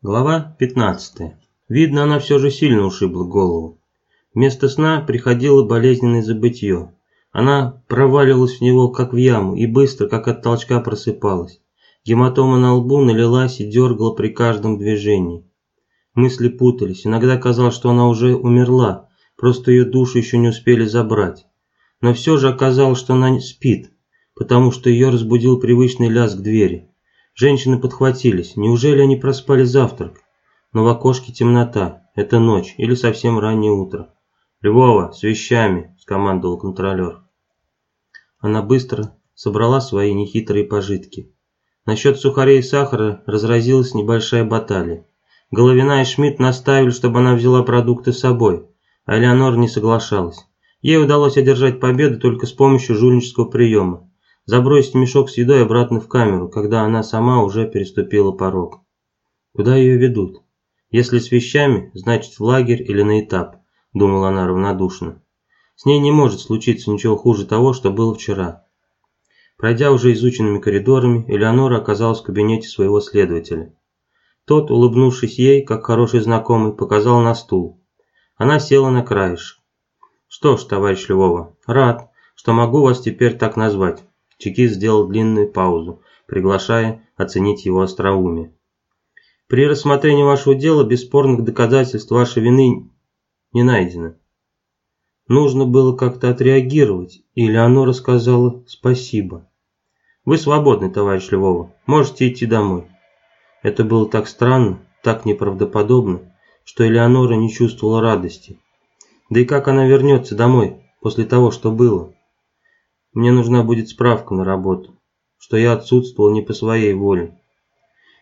Глава 15. Видно, она все же сильно ушибла голову. Вместо сна приходило болезненное забытье. Она проваливалась в него, как в яму, и быстро, как от толчка, просыпалась. Гематома на лбу налилась и дергала при каждом движении. Мысли путались. Иногда казалось, что она уже умерла, просто ее душу еще не успели забрать. Но все же оказалось, что она спит, потому что ее разбудил привычный лязг двери. Женщины подхватились. Неужели они проспали завтрак? Но в окошке темнота. Это ночь или совсем раннее утро. «Львова, с вещами!» – скомандовал контролер. Она быстро собрала свои нехитрые пожитки. Насчет сухарей и сахара разразилась небольшая баталия. Головина и Шмидт наставили, чтобы она взяла продукты с собой, а Элеонор не соглашалась. Ей удалось одержать победу только с помощью жульнического приема забросить мешок с едой обратно в камеру, когда она сама уже переступила порог. Куда ее ведут? Если с вещами, значит в лагерь или на этап, думала она равнодушно. С ней не может случиться ничего хуже того, что было вчера. Пройдя уже изученными коридорами, Элеонора оказалась в кабинете своего следователя. Тот, улыбнувшись ей, как хороший знакомый, показал на стул. Она села на краешек. «Что ж, товарищ Львова, рад, что могу вас теперь так назвать. Чекист сделал длинную паузу, приглашая оценить его остроумие. При рассмотрении вашего дела бесспорных доказательств вашей вины не найдено. Нужно было как-то отреагировать, и Леонора сказала спасибо. Вы свободны, товарищ Львова, можете идти домой. Это было так странно, так неправдоподобно, что Элеонора не чувствовала радости. Да и как она вернется домой после того, что было? Мне нужна будет справка на работу, что я отсутствовал не по своей воле.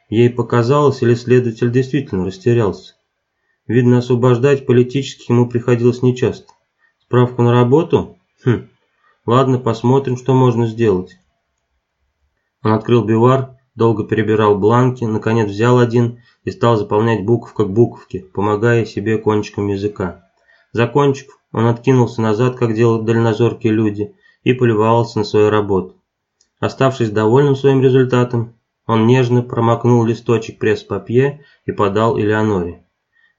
Ей показалось, или следователь действительно растерялся. Видно, освобождать политических ему приходилось нечасто. Справку на работу? Хм, ладно, посмотрим, что можно сделать. Он открыл бивар, долго перебирал бланки, наконец взял один и стал заполнять буковка к буковке, помогая себе кончиком языка. Закончив, он откинулся назад, как делают дальнозоркие люди, и полюбовался на свою работу. Оставшись довольным своим результатом, он нежно промокнул листочек пресс-папье и подал Элеоноре.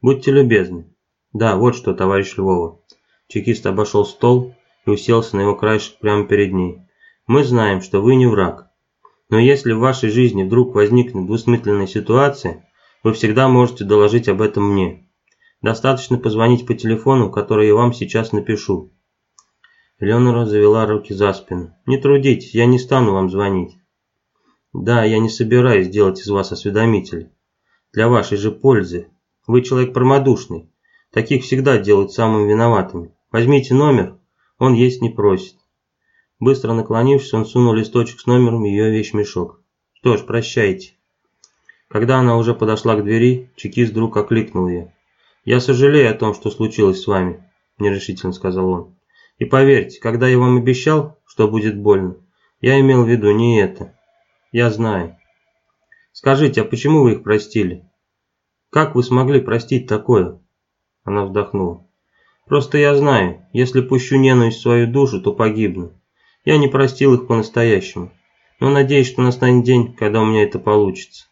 «Будьте любезны». «Да, вот что, товарищ Львова». Чекист обошел стол и уселся на его краешек прямо перед ней. «Мы знаем, что вы не враг. Но если в вашей жизни вдруг возникнет двусмысленная ситуация, вы всегда можете доложить об этом мне. Достаточно позвонить по телефону, который я вам сейчас напишу. Леонора завела руки за спину. «Не трудитесь, я не стану вам звонить». «Да, я не собираюсь делать из вас осведомителя. Для вашей же пользы. Вы человек промодушный. Таких всегда делают самыми виноватыми. Возьмите номер, он есть не просит». Быстро наклонившись, он сунул листочек с номером в ее вещмешок. «Что ж, прощайте». Когда она уже подошла к двери, чекист вдруг окликнул ее. «Я сожалею о том, что случилось с вами», – нерешительно сказал он. И поверьте, когда я вам обещал, что будет больно, я имел в виду не это. Я знаю. Скажите, а почему вы их простили? Как вы смогли простить такое? Она вздохнула. Просто я знаю, если пущу ненависть в свою душу, то погибну. Я не простил их по-настоящему. Но надеюсь, что настанет день, когда у меня это получится.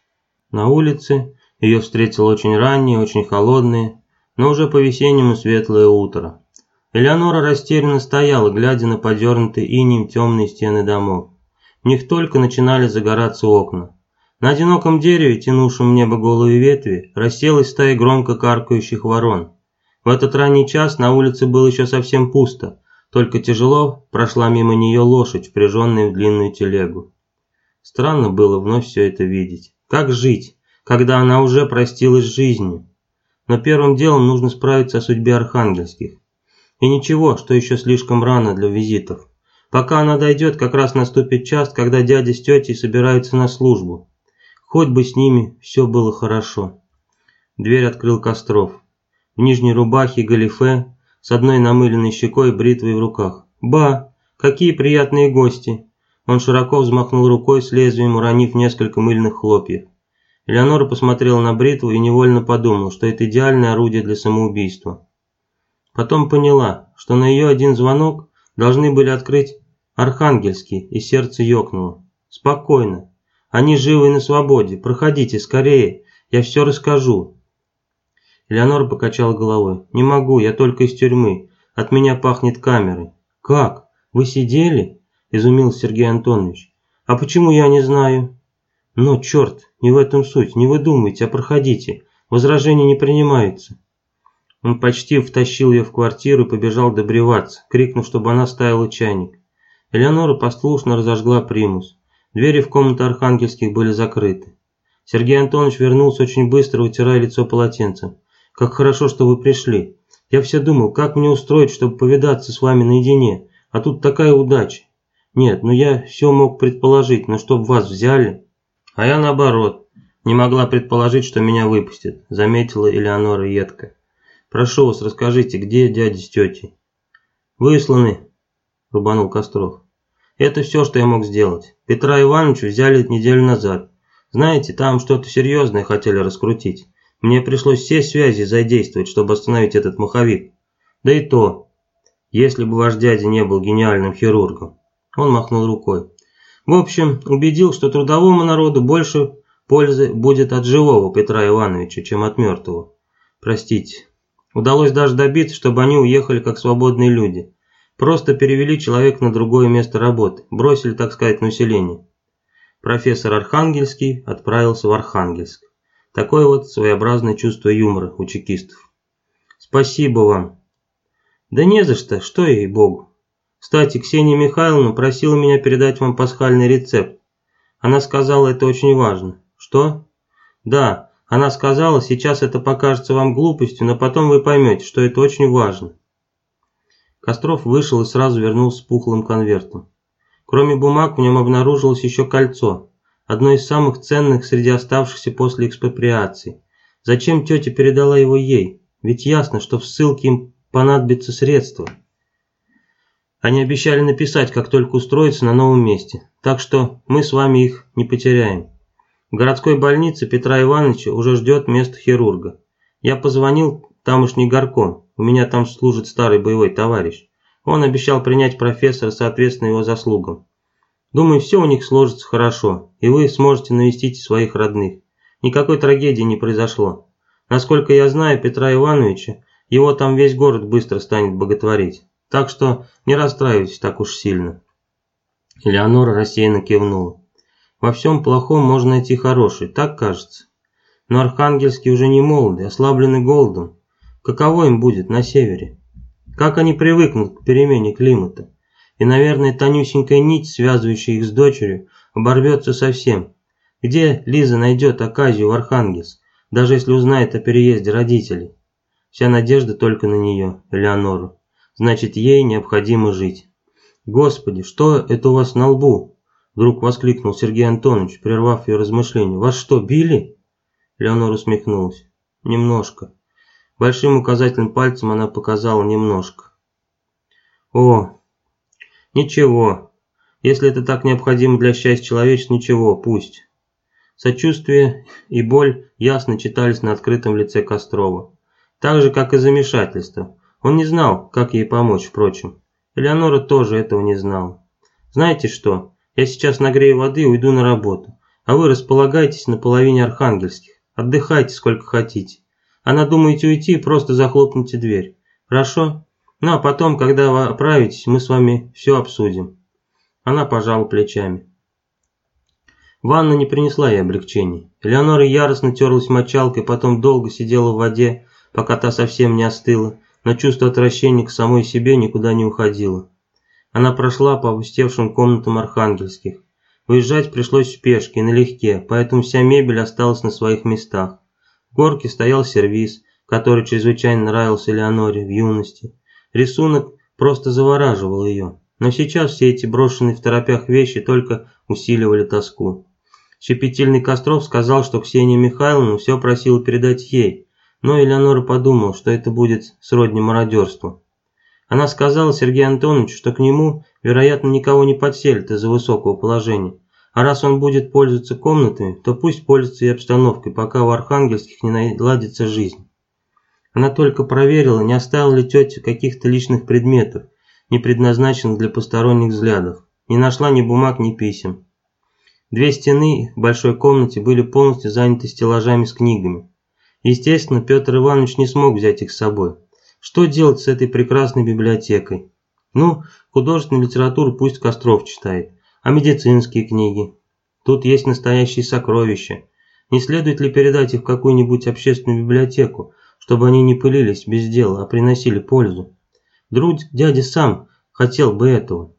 На улице ее встретило очень раннее, очень холодное, но уже по-весеннему светлое утро. Элеонора растерянно стояла, глядя на подернутые инеем темные стены домов. В них только начинали загораться окна. На одиноком дереве, тянувшем небо голые ветви, расселась стая громко каркающих ворон. В этот ранний час на улице было еще совсем пусто, только тяжело прошла мимо нее лошадь, впряженная в длинную телегу. Странно было вновь все это видеть. Как жить, когда она уже простилась с жизнью? Но первым делом нужно справиться о судьбе архангельских. И ничего, что еще слишком рано для визитов. Пока она дойдет, как раз наступит час, когда дядя с тетей собираются на службу. Хоть бы с ними все было хорошо. Дверь открыл Костров. В нижней рубахе галифе, с одной намыленной щекой и бритвой в руках. «Ба! Какие приятные гости!» Он широко взмахнул рукой с лезвием, уронив несколько мыльных хлопьев. Элеонора посмотрела на бритву и невольно подумала, что это идеальное орудие для самоубийства. Потом поняла, что на ее один звонок должны были открыть Архангельский, и сердце ёкнуло. «Спокойно. Они живы и на свободе. Проходите скорее. Я все расскажу». Элеонора покачала головой. «Не могу, я только из тюрьмы. От меня пахнет камерой». «Как? Вы сидели?» – изумился Сергей Антонович. «А почему я не знаю?» «Но, черт, не в этом суть. Не вы думайте, а проходите. Возражения не принимаются». Он почти втащил ее в квартиру и побежал добреваться, крикнув, чтобы она ставила чайник. Элеонора послушно разожгла примус. Двери в комнату архангельских были закрыты. Сергей Антонович вернулся очень быстро, утирая лицо полотенцем. «Как хорошо, что вы пришли. Я все думал, как мне устроить, чтобы повидаться с вами наедине, а тут такая удача. Нет, ну я все мог предположить, но чтоб вас взяли...» «А я наоборот, не могла предположить, что меня выпустят», заметила Элеонора едко. «Прошу вас, расскажите, где дядя с тетей?» «Высланы», рубанул Костров. Это все, что я мог сделать. Петра Ивановича взяли неделю назад. Знаете, там что-то серьезное хотели раскрутить. Мне пришлось все связи задействовать, чтобы остановить этот маховик. Да и то, если бы ваш дядя не был гениальным хирургом. Он махнул рукой. В общем, убедил, что трудовому народу больше пользы будет от живого Петра Ивановича, чем от мертвого. Простите. Удалось даже добиться, чтобы они уехали как свободные люди. Просто перевели человека на другое место работы, бросили, так сказать, население. Профессор Архангельский отправился в Архангельск. Такое вот своеобразное чувство юмора у чекистов. Спасибо вам. Да не за что, что ей богу. Кстати, Ксения Михайловна просила меня передать вам пасхальный рецепт. Она сказала, это очень важно. Что? Да, она сказала, сейчас это покажется вам глупостью, но потом вы поймете, что это очень важно. Костров вышел и сразу вернулся с пухлым конвертом. Кроме бумаг в нем обнаружилось еще кольцо, одно из самых ценных среди оставшихся после экспроприации. Зачем тетя передала его ей? Ведь ясно, что в ссылке им понадобятся средства. Они обещали написать, как только устроятся на новом месте, так что мы с вами их не потеряем. В городской больнице Петра Ивановича уже ждет место хирурга. Я позвонил тамошний горком, у меня там служит старый боевой товарищ. Он обещал принять профессора соответственно его заслугам. Думаю, все у них сложится хорошо, и вы сможете навестить своих родных. Никакой трагедии не произошло. Насколько я знаю Петра Ивановича, его там весь город быстро станет боготворить. Так что не расстраивайтесь так уж сильно. Элеонора рассеянно кивнула. Во всем плохом можно найти хороший, так кажется. Но архангельские уже не молоды, ослаблены голодом, Каково им будет на севере? Как они привыкнут к перемене климата? И, наверное, тонюсенькая нить, связывающая их с дочерью, оборвется совсем. Где Лиза найдет оказию в Архангельск, даже если узнает о переезде родителей? Вся надежда только на нее, Элеонору. Значит, ей необходимо жить. «Господи, что это у вас на лбу?» Вдруг воскликнул Сергей Антонович, прервав ее размышления. «Вас что, били?» Леонора усмехнулась. «Немножко. Большим указательным пальцем она показала немножко. О, ничего. Если это так необходимо для счастья человечества, ничего, пусть. Сочувствие и боль ясно читались на открытом лице Кострова. Так же, как и замешательство. Он не знал, как ей помочь, впрочем. Элеонора тоже этого не знала. «Знаете что? Я сейчас нагрею воды и уйду на работу. А вы располагайтесь на половине архангельских. Отдыхайте сколько хотите. А надумаете уйти, просто захлопните дверь. Хорошо? Ну а потом, когда вы оправитесь, мы с вами все обсудим. Она пожала плечами. Ванна не принесла ей облегчений. Элеонора яростно терлась мочалкой, потом долго сидела в воде, пока та совсем не остыла, но чувство отвращения к самой себе никуда не уходило. Она прошла по опустевшим комнатам архангельских. Выезжать пришлось в спешке налегке, поэтому вся мебель осталась на своих местах. В горке стоял сервиз, который чрезвычайно нравился Леоноре в юности. Рисунок просто завораживал ее. Но сейчас все эти брошенные в торопях вещи только усиливали тоску. Щепетильный Костров сказал, что Ксения Михайловна все просила передать ей, но Элеонора подумала, что это будет сродни мародерству. Она сказала Сергею Антоновичу, что к нему, вероятно, никого не подселят из-за высокого положения, а раз он будет пользоваться комнатами, то пусть пользуется и обстановкой, пока у архангельских не наладится жизнь. Она только проверила, не оставила ли тетя каких-то личных предметов, не предназначенных для посторонних взглядов. Не нашла ни бумаг, ни писем. Две стены в большой комнате были полностью заняты стеллажами с книгами. Естественно, Петр Иванович не смог взять их с собой. Что делать с этой прекрасной библиотекой? Ну, художественную литературу пусть Костров читает, а медицинские книги? Тут есть настоящие сокровища. Не следует ли передать их в какую-нибудь общественную библиотеку, чтобы они не пылились без дела, а приносили пользу? Друг дядя сам хотел бы этого.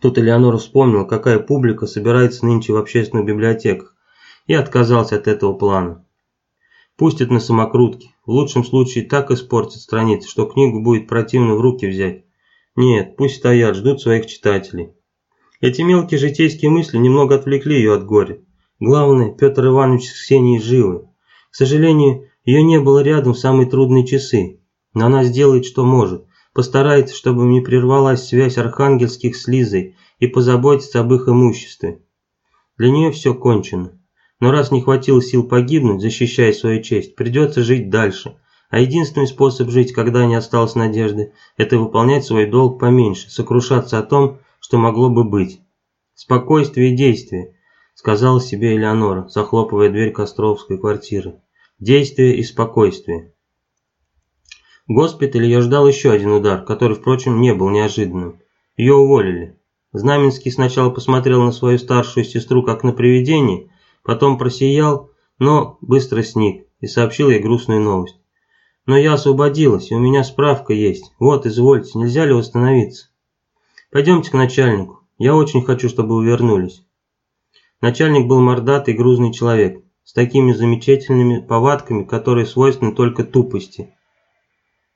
Тут Элеонора вспомнила, какая публика собирается нынче в общественных библиотеках, и отказался от этого плана. Пустят на самокрутки, в лучшем случае так испортят страницы, что книгу будет противно в руки взять. Нет, пусть стоят, ждут своих читателей. Эти мелкие житейские мысли немного отвлекли ее от горя. Главное, Петр Иванович с Ксенией живы. К сожалению, ее не было рядом в самые трудные часы, но она сделает, что может. Постарается, чтобы не прервалась связь архангельских с Лизой и позаботится об их имуществе. Для нее все кончено. Но раз не хватило сил погибнуть, защищая свою честь, придется жить дальше. А единственный способ жить, когда не осталось надежды, это выполнять свой долг поменьше, сокрушаться о том, что могло бы быть. «Спокойствие и действие», — сказала себе Элеонора, захлопывая дверь Костровской квартиры. «Действие и спокойствие». В госпитале ее ждал еще один удар, который, впрочем, не был неожиданным. Ее уволили. Знаменский сначала посмотрел на свою старшую сестру как на привидение, потом просиял, но быстро сник и сообщил ей грустную новость. «Но я освободилась, и у меня справка есть. Вот, извольте, нельзя ли восстановиться?» «Пойдемте к начальнику. Я очень хочу, чтобы вы вернулись». Начальник был мордатый, грузный человек, с такими замечательными повадками, которые свойственны только тупости.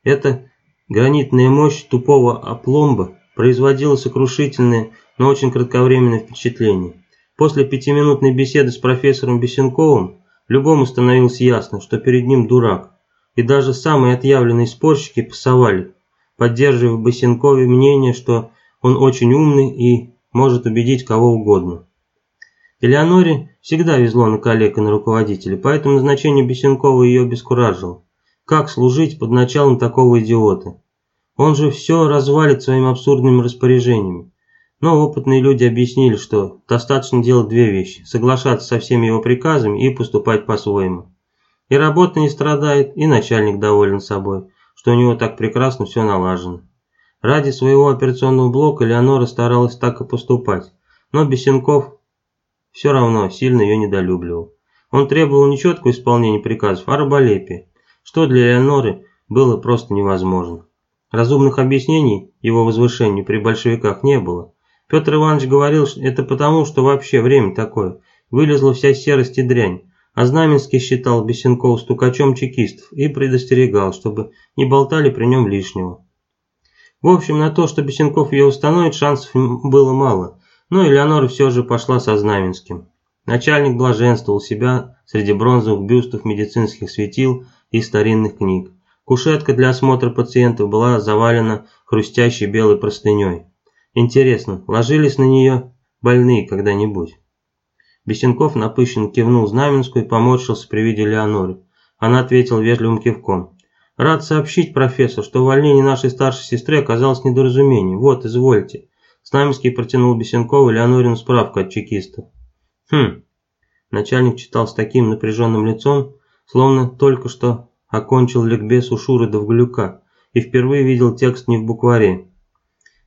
Эта гранитная мощь тупого опломба производила сокрушительное, но очень кратковременное впечатление. После пятиминутной беседы с профессором Бесенковым любому становилось ясно, что перед ним дурак, и даже самые отъявленные спорщики пасовали, поддерживая в Бесенкове мнение, что он очень умный и может убедить кого угодно. Элеоноре всегда везло на коллег и на руководителей, поэтому назначение Бесенкова ее обескуражило. Как служить под началом такого идиота? Он же все развалит своими абсурдными распоряжениями. Но опытные люди объяснили, что достаточно делать две вещи – соглашаться со всеми его приказами и поступать по-своему. И работа не страдает, и начальник доволен собой, что у него так прекрасно все налажено. Ради своего операционного блока Леонора старалась так и поступать, но Бесенков все равно сильно ее недолюбливал. Он требовал не четкого исполнения приказов, а раболепия что для Леоноры было просто невозможно. Разумных объяснений его возвышению при большевиках не было. Петр Иванович говорил, что это потому, что вообще время такое, вылезла вся серость и дрянь, а Знаменский считал Бесенкова стукачом чекистов и предостерегал, чтобы не болтали при нем лишнего. В общем, на то, что Бесенков ее установит, шансов было мало, но Элеонора все же пошла со Знаменским. Начальник блаженствовал себя среди бронзовых бюстов медицинских светил и старинных книг. Кушетка для осмотра пациентов была завалена хрустящей белой простыней. Интересно, ложились на нее больные когда-нибудь? Бесенков напыщенно кивнул Знаменскую и поморщился при виде Леоноры. Она ответила вежливым кивком. «Рад сообщить, профессор, что увольнение нашей старшей сестры оказалось недоразумением. Вот, извольте». Знаменский протянул Бесенкову Леонорину справку от чекистов. «Хм». Начальник читал с таким напряженным лицом, словно только что окончил ликбез у Шуры Довголюка и впервые видел текст не в букваре.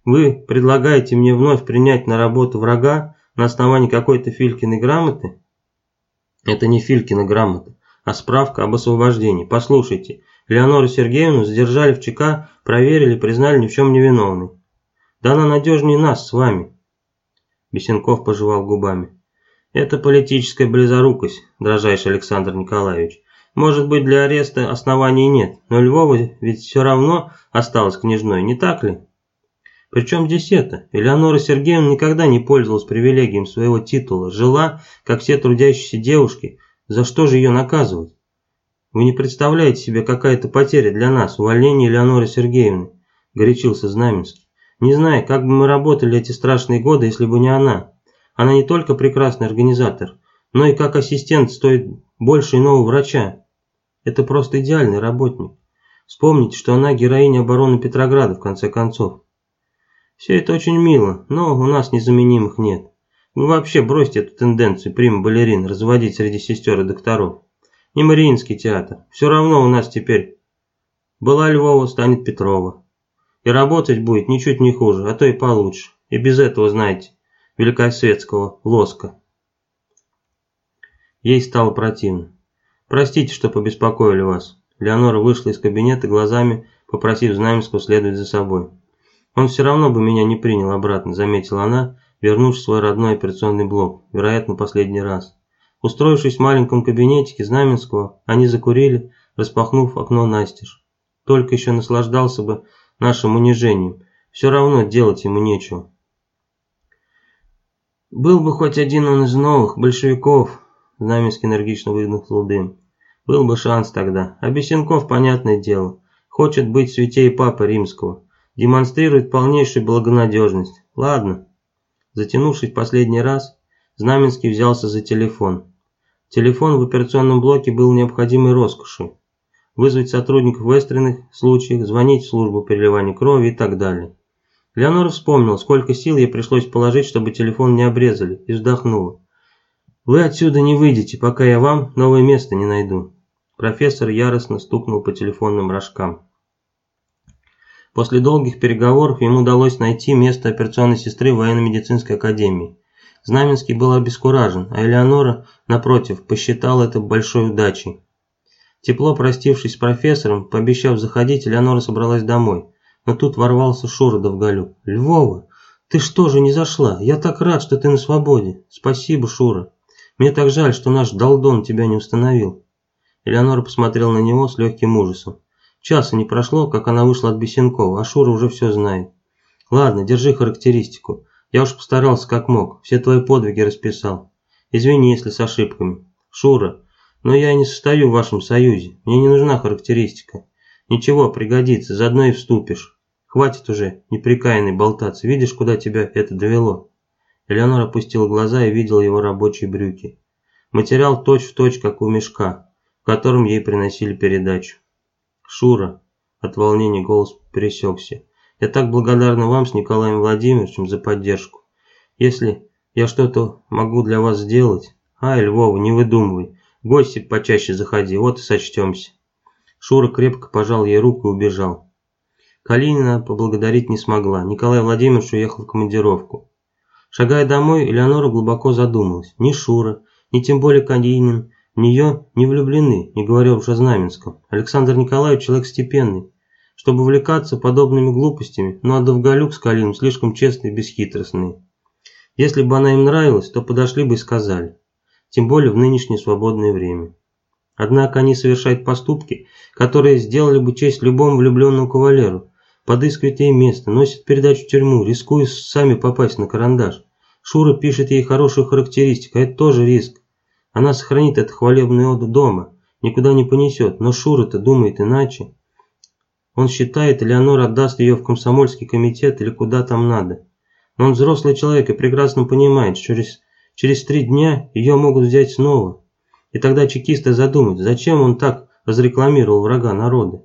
«Вы предлагаете мне вновь принять на работу врага на основании какой-то Филькиной грамоты?» «Это не Филькина грамота, а справка об освобождении. Послушайте, Леонору Сергеевну задержали в ЧК, проверили, признали ни в чем невиновной. Да она надежнее нас с вами». Бесенков пожевал губами. «Это политическая близорукость, дрожайший Александр Николаевич. Может быть, для ареста оснований нет, но Львова ведь все равно осталась княжной, не так ли? Причем здесь это? Элеонора Сергеевна никогда не пользовалась привилегием своего титула, жила, как все трудящиеся девушки, за что же ее наказывать? Вы не представляете себе, какая это потеря для нас, увольнение Элеоноры Сергеевны, горячился Знаменский. Не знаю, как бы мы работали эти страшные годы, если бы не она. Она не только прекрасный организатор, но и как ассистент стоит больше иного врача. Это просто идеальный работник. Вспомните, что она героиня обороны Петрограда, в конце концов. Все это очень мило, но у нас незаменимых нет. Вы вообще бросьте эту тенденцию прима-балерин разводить среди сестер и докторов. Не Мариинский театр. Все равно у нас теперь была Львова, станет Петрова. И работать будет ничуть не хуже, а то и получше. И без этого, знаете, великосветского лоска. Ей стало противно. «Простите, что побеспокоили вас». Леонора вышла из кабинета глазами, попросив Знаменского следовать за собой. «Он все равно бы меня не принял обратно», – заметила она, вернувшись в свой родной операционный блок, вероятно, последний раз. Устроившись в маленьком кабинетике Знаменского, они закурили, распахнув окно настежь. Только еще наслаждался бы нашим унижением, все равно делать ему нечего. «Был бы хоть один он из новых, большевиков», – Знаменский энергично выдохнул дым. «Был бы шанс тогда. А Бесенков, понятное дело, хочет быть святей Папы Римского, демонстрирует полнейшую благонадежность. Ладно». Затянувшись последний раз, Знаменский взялся за телефон. Телефон в операционном блоке был необходимой роскошью. Вызвать сотрудников в экстренных случаях, звонить в службу переливания крови и так далее. Леонора вспомнила, сколько сил ей пришлось положить, чтобы телефон не обрезали, и вздохнула. «Вы отсюда не выйдете, пока я вам новое место не найду». Профессор яростно стукнул по телефонным рожкам. После долгих переговоров ему удалось найти место операционной сестры в военно-медицинской академии. Знаменский был обескуражен, а Элеонора, напротив, посчитала это большой удачей. Тепло простившись с профессором, пообещав заходить, Элеонора собралась домой. Но тут ворвался Шура Довголюк. «Львова, ты что же не зашла? Я так рад, что ты на свободе. Спасибо, Шура. Мне так жаль, что наш Долдон тебя не установил». Элеонора посмотрела на него с легким ужасом. Часа не прошло, как она вышла от Бесенкова, а Шура уже все знает. «Ладно, держи характеристику. Я уж постарался как мог, все твои подвиги расписал. Извини, если с ошибками. Шура, но я не состою в вашем союзе, мне не нужна характеристика. Ничего, пригодится, заодно и вступишь. Хватит уже, неприкаянный болтаться, видишь, куда тебя это довело?» Элеонора опустила глаза и видела его рабочие брюки. Материал точь-в-точь, точь, как у мешка, в котором ей приносили передачу. «Шура», от волнения голос пересекся, «я так благодарна вам с Николаем Владимировичем за поддержку. Если я что-то могу для вас сделать...» «Ай, Львова, не выдумывай, гости почаще заходи, вот и сочтемся». Шура крепко пожал ей руку и убежал. Калинина поблагодарить не смогла. Николай Владимирович уехал в командировку. Шагая домой, Элеонора глубоко задумалась. Ни Шура, ни тем более Калинин в нее не влюблены, не говоря уж о Знаменском. Александр Николаевич человек степенный. Чтобы увлекаться подобными глупостями, но а Довголюк с Калиным слишком честные и бесхитростные. Если бы она им нравилась, то подошли бы и сказали. Тем более в нынешнее свободное время. Однако они совершают поступки, которые сделали бы честь любому влюбленному кавалеру, подыскивает ей место, носит передачу в тюрьму, рискуя сами попасть на карандаш. Шура пишет ей хорошую характеристику, это тоже риск. Она сохранит это хвалебное оду дома, никуда не понесет, но Шура-то думает иначе. Он считает, Элеонора отдаст ее в комсомольский комитет или куда там надо. Но он взрослый человек и прекрасно понимает, что через, через три дня ее могут взять снова. И тогда чекисты задумают, зачем он так разрекламировал врага народа.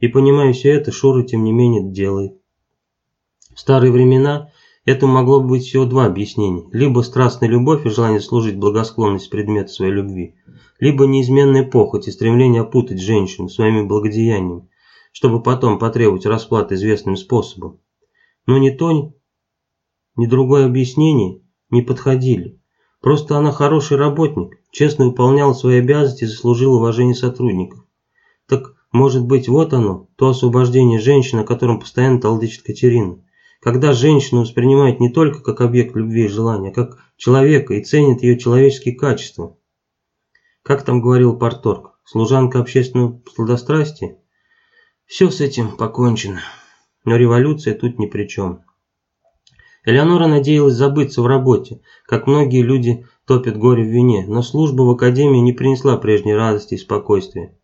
И понимая все это, Шура тем не менее делает. В старые времена этому могло быть всего два объяснения. Либо страстная любовь и желание служить благосклонность предмета своей любви, либо неизменная похоть и стремление опутать женщину своими благодеяниями, чтобы потом потребовать расплаты известным способом. Но ни то, ни другое объяснение не подходили. Просто она хороший работник, честно выполняла свои обязанности и заслужила уважение сотрудников. Так может быть, вот оно, то освобождение женщины, о котором постоянно толдычит Катерина. Когда женщину воспринимают не только как объект любви и желания, а как человека и ценят ее человеческие качества. Как там говорил Порторг, служанка общественного сладострастия? Все с этим покончено. Но революция тут ни при чем. Элеонора надеялась забыться в работе, как многие люди топят горе в вине, но служба в академии не принесла прежней радости и спокойствия.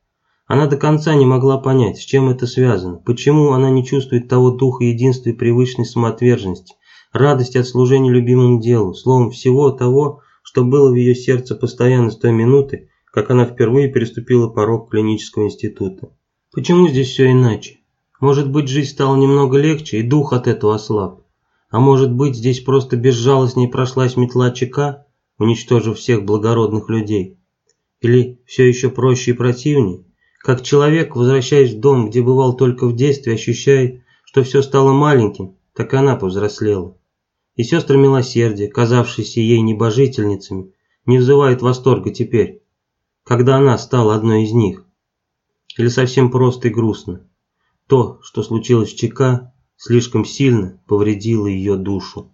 Она до конца не могла понять, с чем это связано, почему она не чувствует того духа единства и привычной самоотверженности, радости от служения любимому делу, словом, всего того, что было в ее сердце постоянно с той минуты, как она впервые переступила порог клинического института. Почему здесь все иначе? Может быть, жизнь стала немного легче, и дух от этого ослаб. А может быть, здесь просто безжалостней прошлась метла ЧК, уничтожив всех благородных людей? Или все еще проще и противнее? Как человек, возвращаясь в дом, где бывал только в детстве, ощущает, что все стало маленьким, так и она повзрослела. И сестры милосердия, казавшиеся ей небожительницами, не вызывают восторга теперь, когда она стала одной из них. Или совсем просто и грустно. То, что случилось в ЧК, слишком сильно повредило ее душу.